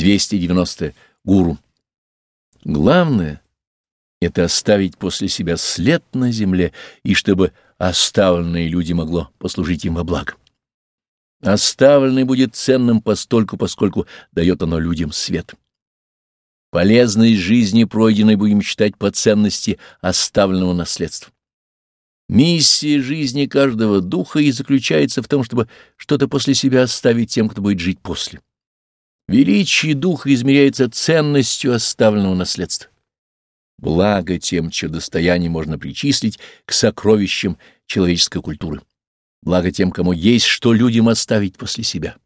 290. Гуру. Главное — это оставить после себя след на земле, и чтобы оставленные люди могло послужить им во благо. Оставленный будет ценным постольку, поскольку дает оно людям свет. Полезность жизни пройденной будем считать по ценности оставленного наследства. Миссия жизни каждого духа и заключается в том, чтобы что-то после себя оставить тем, кто будет жить после. Величие духа измеряется ценностью оставленного наследства. Благо тем, чье достояние можно причислить к сокровищам человеческой культуры. Благо тем, кому есть что людям оставить после себя.